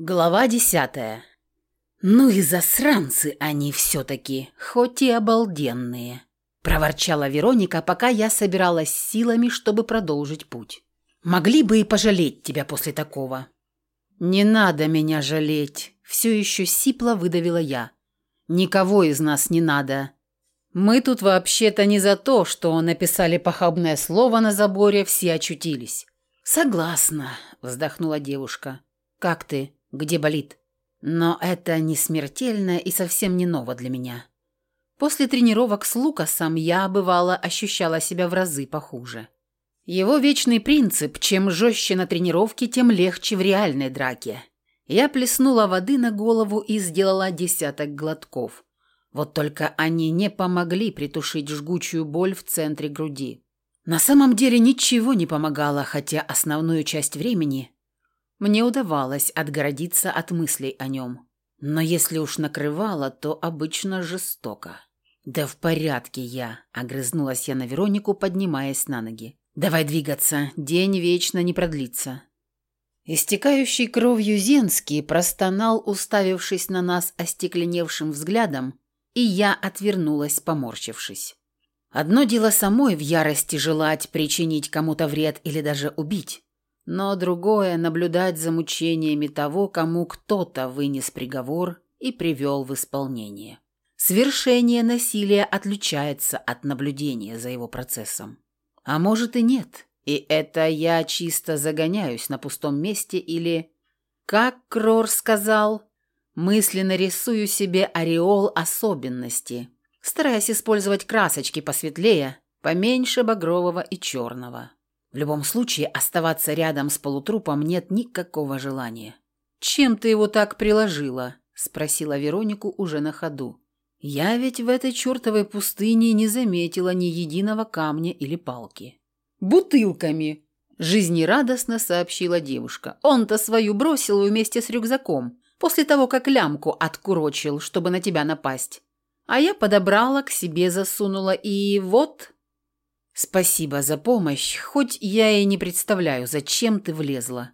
Глава десятая. «Ну и засранцы они все-таки, хоть и обалденные», – проворчала Вероника, пока я собиралась силами, чтобы продолжить путь. «Могли бы и пожалеть тебя после такого». «Не надо меня жалеть», – все еще сипло выдавила я. «Никого из нас не надо. Мы тут вообще-то не за то, что написали похабное слово на заборе, все очутились». «Согласна», – вздохнула девушка. «Как ты?» Где болит. Но это не смертельно и совсем не ново для меня. После тренировок с Лукасом я, бывало, ощущала себя в разы похуже. Его вечный принцип – чем жестче на тренировке, тем легче в реальной драке. Я плеснула воды на голову и сделала десяток глотков. Вот только они не помогли притушить жгучую боль в центре груди. На самом деле ничего не помогало, хотя основную часть времени мне удавалось отгородиться от мыслей о нем. Но если уж накрывало, то обычно жестоко. «Да в порядке я», — огрызнулась я на Веронику, поднимаясь на ноги. «Давай двигаться, день вечно не продлится». Истекающий кровью Зенский простонал, уставившись на нас остекленевшим взглядом, и я отвернулась, поморщившись. Одно дело самой в ярости желать причинить кому-то вред или даже убить но другое – наблюдать за мучениями того, кому кто-то вынес приговор и привел в исполнение. Свершение насилия отличается от наблюдения за его процессом. А может и нет, и это я чисто загоняюсь на пустом месте или, как Крор сказал, мысленно рисую себе ореол особенности, стараясь использовать красочки посветлее, поменьше багрового и черного. В любом случае, оставаться рядом с полутрупом нет никакого желания. «Чем ты его так приложила?» – спросила Веронику уже на ходу. «Я ведь в этой чертовой пустыне не заметила ни единого камня или палки». «Бутылками!» – жизнерадостно сообщила девушка. «Он-то свою бросил вместе с рюкзаком, после того, как лямку откурочил, чтобы на тебя напасть. А я подобрала, к себе засунула и вот...» «Спасибо за помощь, хоть я и не представляю, зачем ты влезла.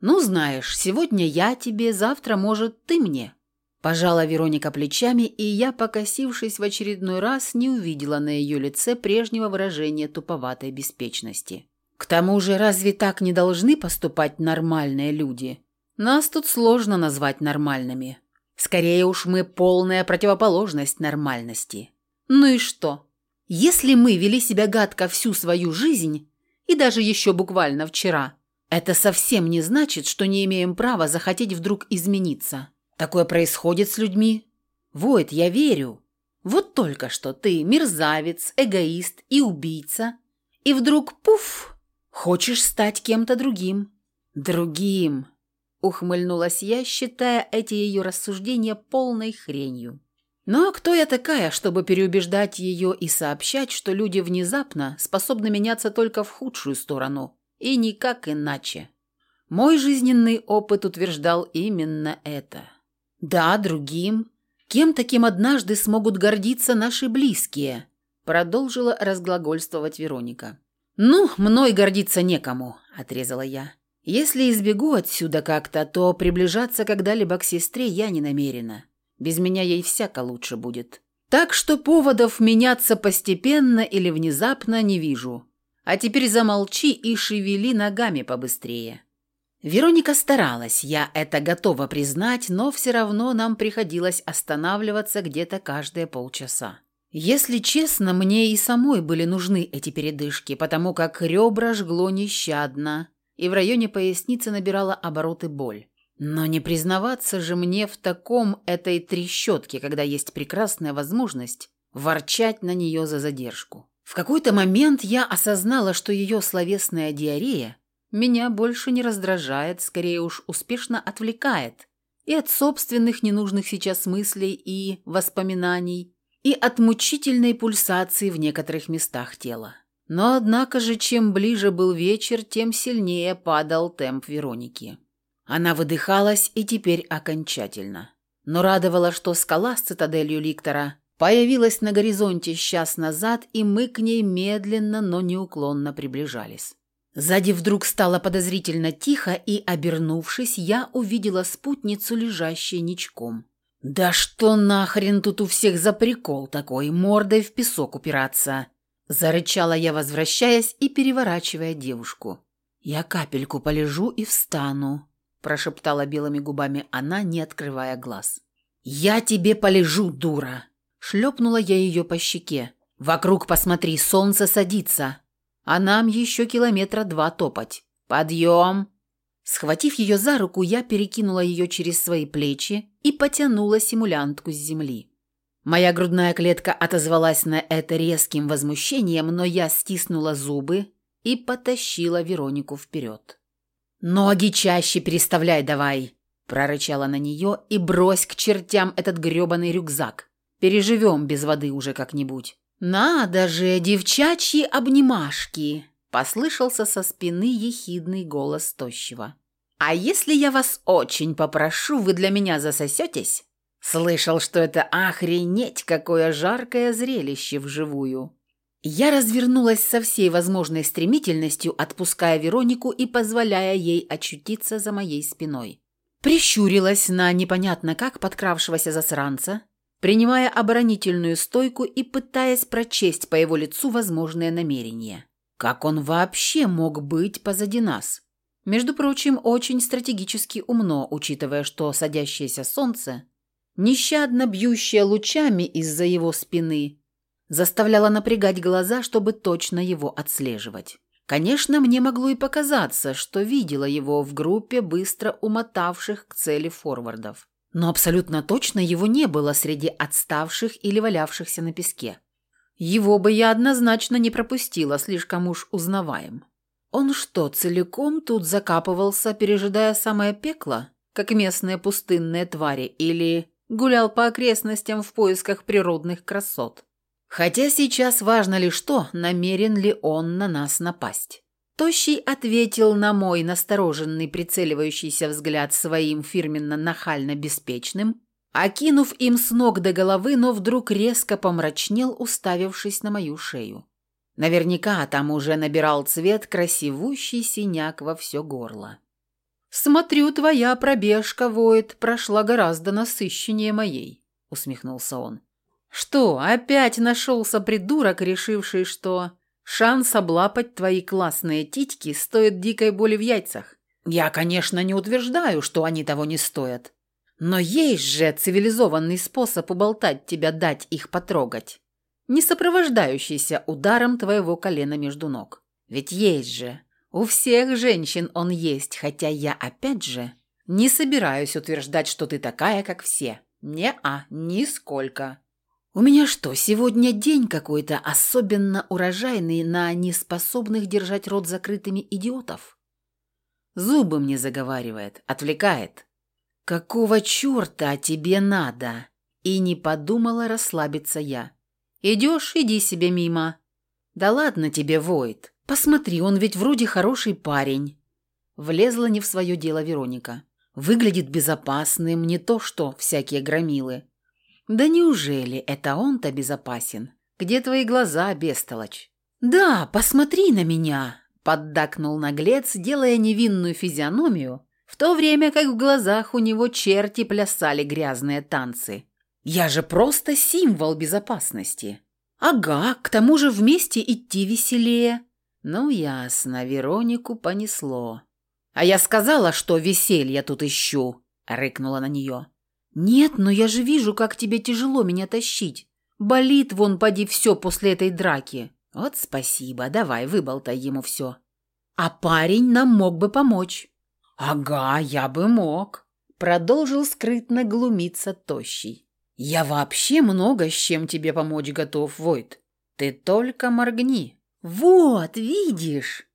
Ну, знаешь, сегодня я тебе, завтра, может, ты мне». Пожала Вероника плечами, и я, покосившись в очередной раз, не увидела на ее лице прежнего выражения туповатой беспечности. «К тому же, разве так не должны поступать нормальные люди? Нас тут сложно назвать нормальными. Скорее уж мы полная противоположность нормальности. Ну и что?» Если мы вели себя гадко всю свою жизнь, и даже еще буквально вчера, это совсем не значит, что не имеем права захотеть вдруг измениться. Такое происходит с людьми. Вот, я верю. Вот только что ты мерзавец, эгоист и убийца, и вдруг, пуф, хочешь стать кем-то другим. Другим, ухмыльнулась я, считая эти ее рассуждения полной хренью. Но ну, а кто я такая, чтобы переубеждать ее и сообщать, что люди внезапно способны меняться только в худшую сторону, и никак иначе? Мой жизненный опыт утверждал именно это. Да, другим. Кем таким однажды смогут гордиться наши близкие? Продолжила разглагольствовать Вероника. «Ну, мной гордиться некому», – отрезала я. «Если избегу отсюда как-то, то приближаться когда-либо к сестре я не намерена. Без меня ей всяко лучше будет. Так что поводов меняться постепенно или внезапно не вижу. А теперь замолчи и шевели ногами побыстрее. Вероника старалась, я это готова признать, но все равно нам приходилось останавливаться где-то каждые полчаса. Если честно, мне и самой были нужны эти передышки, потому как ребра жгло нещадно, и в районе поясницы набирала обороты боль. Но не признаваться же мне в таком этой трещотке, когда есть прекрасная возможность ворчать на нее за задержку. В какой-то момент я осознала, что ее словесная диарея меня больше не раздражает, скорее уж успешно отвлекает и от собственных ненужных сейчас мыслей и воспоминаний, и от мучительной пульсации в некоторых местах тела. Но однако же, чем ближе был вечер, тем сильнее падал темп Вероники. Она выдыхалась и теперь окончательно. Но радовало, что скала с цитаделью Ликтора появилась на горизонте час назад, и мы к ней медленно, но неуклонно приближались. Сзади вдруг стало подозрительно тихо, и, обернувшись, я увидела спутницу, лежащей ничком. «Да что нахрен тут у всех за прикол такой, мордой в песок упираться?» Зарычала я, возвращаясь и переворачивая девушку. «Я капельку полежу и встану», – прошептала белыми губами она, не открывая глаз. «Я тебе полежу, дура!» Шлепнула я ее по щеке. «Вокруг посмотри, солнце садится, а нам еще километра два топать. Подъем!» Схватив ее за руку, я перекинула ее через свои плечи и потянула симулянтку с земли. Моя грудная клетка отозвалась на это резким возмущением, но я стиснула зубы и потащила Веронику вперед. «Ноги чаще переставляй давай!» – прорычала на нее и брось к чертям этот грёбаный рюкзак. Переживем без воды уже как-нибудь. «Надо же, девчачьи обнимашки!» – послышался со спины ехидный голос тощего. «А если я вас очень попрошу, вы для меня засосетесь?» Слышал, что это охренеть какое жаркое зрелище вживую. Я развернулась со всей возможной стремительностью, отпуская Веронику и позволяя ей очутиться за моей спиной. Прищурилась на непонятно как подкравшегося засранца, принимая оборонительную стойку и пытаясь прочесть по его лицу возможные намерения. Как он вообще мог быть позади нас? Между прочим, очень стратегически умно, учитывая, что садящееся солнце, нещадно бьющее лучами из-за его спины, заставляло напрягать глаза, чтобы точно его отслеживать. Конечно, мне могло и показаться, что видела его в группе быстро умотавших к цели форвардов. Но абсолютно точно его не было среди отставших или валявшихся на песке. Его бы я однозначно не пропустила, слишком уж узнаваем. Он что, целиком тут закапывался, пережидая самое пекло, как местные пустынные твари, или гулял по окрестностям в поисках природных красот? Хотя сейчас важно лишь то, намерен ли он на нас напасть. Тощий ответил на мой настороженный прицеливающийся взгляд своим фирменно-нахально-беспечным, окинув им с ног до головы, но вдруг резко помрачнел, уставившись на мою шею. Наверняка там уже набирал цвет красивущий синяк во все горло. «Смотрю, твоя пробежка, Воет, прошла гораздо насыщеннее моей», — усмехнулся он. «Что, опять нашелся придурок, решивший, что Шанс облапать твои классные титьки стоит дикой боли в яйцах. Я, конечно, не утверждаю, что они того не стоят. Но есть же цивилизованный способ уболтать тебя дать их потрогать, не сопровождающийся ударом твоего колена между ног. Ведь есть же. У всех женщин он есть, хотя я, опять же, не собираюсь утверждать, что ты такая, как все. Не-а, нисколько. «У меня что, сегодня день какой-то особенно урожайный на неспособных держать рот закрытыми идиотов?» Зубы мне заговаривает, отвлекает. «Какого черта тебе надо?» И не подумала расслабиться я. «Идешь, иди себе мимо». «Да ладно тебе, Войт. Посмотри, он ведь вроде хороший парень». Влезла не в свое дело Вероника. «Выглядит безопасным, не то что всякие громилы». «Да неужели это он-то безопасен? Где твои глаза, бестолочь?» «Да, посмотри на меня!» – поддакнул наглец, делая невинную физиономию, в то время как в глазах у него черти плясали грязные танцы. «Я же просто символ безопасности!» «Ага, к тому же вместе идти веселее!» «Ну, ясно, Веронику понесло». «А я сказала, что веселье тут ищу!» – рыкнула на нее. «Нет, но я же вижу, как тебе тяжело меня тащить. Болит вон, поди, все после этой драки. Вот спасибо, давай, выболтай ему все. А парень нам мог бы помочь». «Ага, я бы мог», — продолжил скрытно глумиться Тощий. «Я вообще много с чем тебе помочь готов, Войт. Ты только моргни». «Вот, видишь?»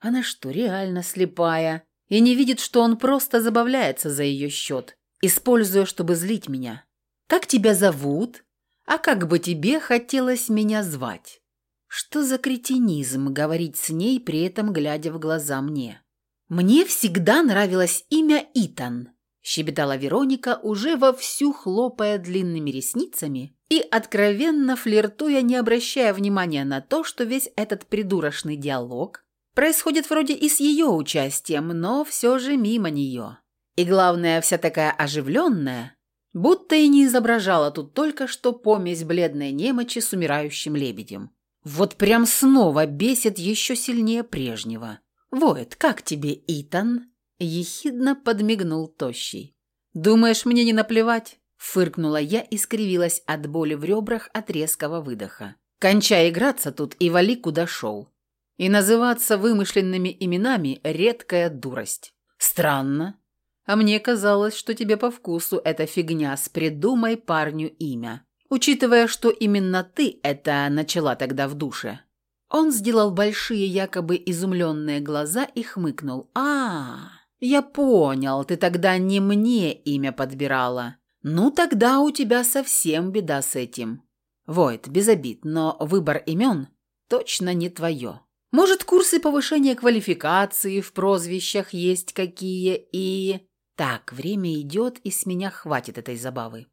Она что, реально слепая? И не видит, что он просто забавляется за ее счет используя, чтобы злить меня. «Как тебя зовут? А как бы тебе хотелось меня звать?» Что за кретинизм говорить с ней, при этом глядя в глаза мне? «Мне всегда нравилось имя Итан», – щебетала Вероника, уже вовсю хлопая длинными ресницами и откровенно флиртуя, не обращая внимания на то, что весь этот придурочный диалог происходит вроде и с ее участием, но все же мимо нее. И главное, вся такая оживленная, будто и не изображала тут только что помесь бледной немочи с умирающим лебедем. Вот прям снова бесит еще сильнее прежнего. «Воет, как тебе, Итан?» – ехидно подмигнул Тощий. «Думаешь, мне не наплевать?» – фыркнула я и скривилась от боли в ребрах от резкого выдоха. «Кончай играться тут и вали, куда шел. И называться вымышленными именами – редкая дурость. Странно. А мне казалось, что тебе по вкусу эта фигня с «придумай парню имя». Учитывая, что именно ты это начала тогда в душе. Он сделал большие якобы изумленные глаза и хмыкнул. «А, я понял, ты тогда не мне имя подбирала. Ну, тогда у тебя совсем беда с этим. Войт, без обид, но выбор имен точно не твое. Может, курсы повышения квалификации в прозвищах есть какие и... Так, время идет, и с меня хватит этой забавы.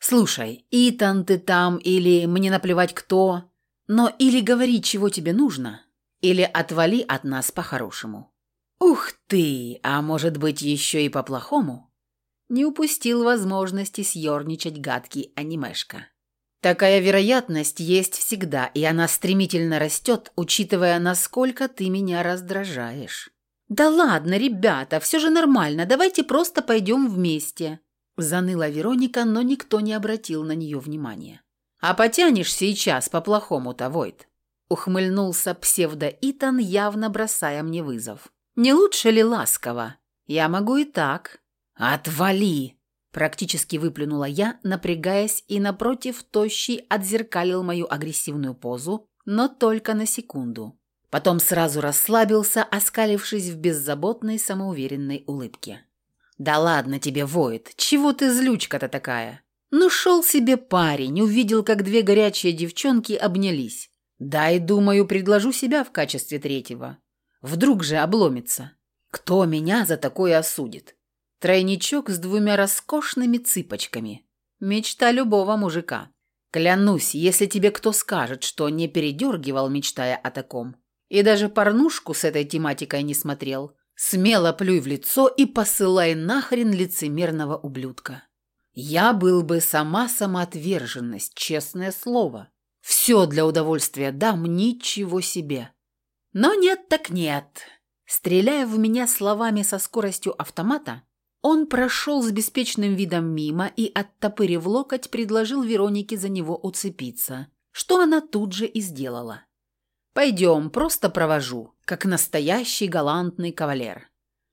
«Слушай, Итан ты там, или мне наплевать кто, но или говори, чего тебе нужно, или отвали от нас по-хорошему». «Ух ты! А может быть, еще и по-плохому?» Не упустил возможности съерничать гадкий анимешка. «Такая вероятность есть всегда, и она стремительно растет, учитывая, насколько ты меня раздражаешь». «Да ладно, ребята, все же нормально, давайте просто пойдем вместе», Заныла Вероника, но никто не обратил на нее внимания. «А потянешь сейчас по-плохому-то, Войт?» Ухмыльнулся псевдо-Итан, явно бросая мне вызов. «Не лучше ли ласково? Я могу и так». «Отвали!» Практически выплюнула я, напрягаясь, и напротив тощий отзеркалил мою агрессивную позу, но только на секунду. Потом сразу расслабился, оскалившись в беззаботной самоуверенной улыбке. «Да ладно тебе, воет, чего ты злючка-то такая?» Ну, шел себе парень, увидел, как две горячие девчонки обнялись. Да и, думаю, предложу себя в качестве третьего. Вдруг же обломится. Кто меня за такое осудит? Тройничок с двумя роскошными цыпочками. Мечта любого мужика. Клянусь, если тебе кто скажет, что не передергивал, мечтая о таком, и даже порнушку с этой тематикой не смотрел, Смело плюй в лицо и посылай нахрен лицемерного ублюдка. Я был бы сама самоотверженность, честное слово. Все для удовольствия дам, ничего себе. Но нет так нет. Стреляя в меня словами со скоростью автомата, он прошел с беспечным видом мимо и, оттопырив локоть, предложил Веронике за него уцепиться, что она тут же и сделала. «Пойдем, просто провожу как настоящий галантный кавалер.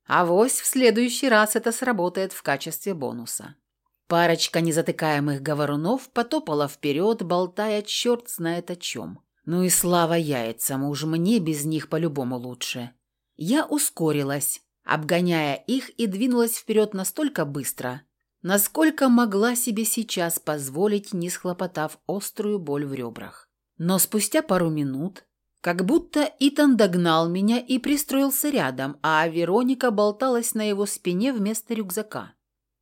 А вось в следующий раз это сработает в качестве бонуса. Парочка незатыкаемых говорунов потопала вперед, болтая черт знает о чем. Ну и слава яйцам, уж мне без них по-любому лучше. Я ускорилась, обгоняя их и двинулась вперед настолько быстро, насколько могла себе сейчас позволить, не схлопотав острую боль в ребрах. Но спустя пару минут как будто Итан догнал меня и пристроился рядом, а Вероника болталась на его спине вместо рюкзака.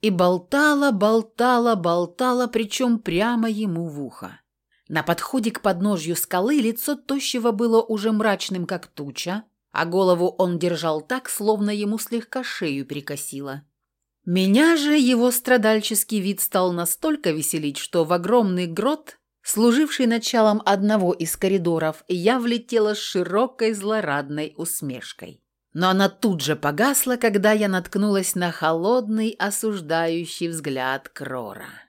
И болтала, болтала, болтала, причем прямо ему в ухо. На подходе к подножью скалы лицо тощего было уже мрачным, как туча, а голову он держал так, словно ему слегка шею прикосило. Меня же его страдальческий вид стал настолько веселить, что в огромный грот служивший началом одного из коридоров, я влетела с широкой злорадной усмешкой. Но она тут же погасла, когда я наткнулась на холодный, осуждающий взгляд Крора.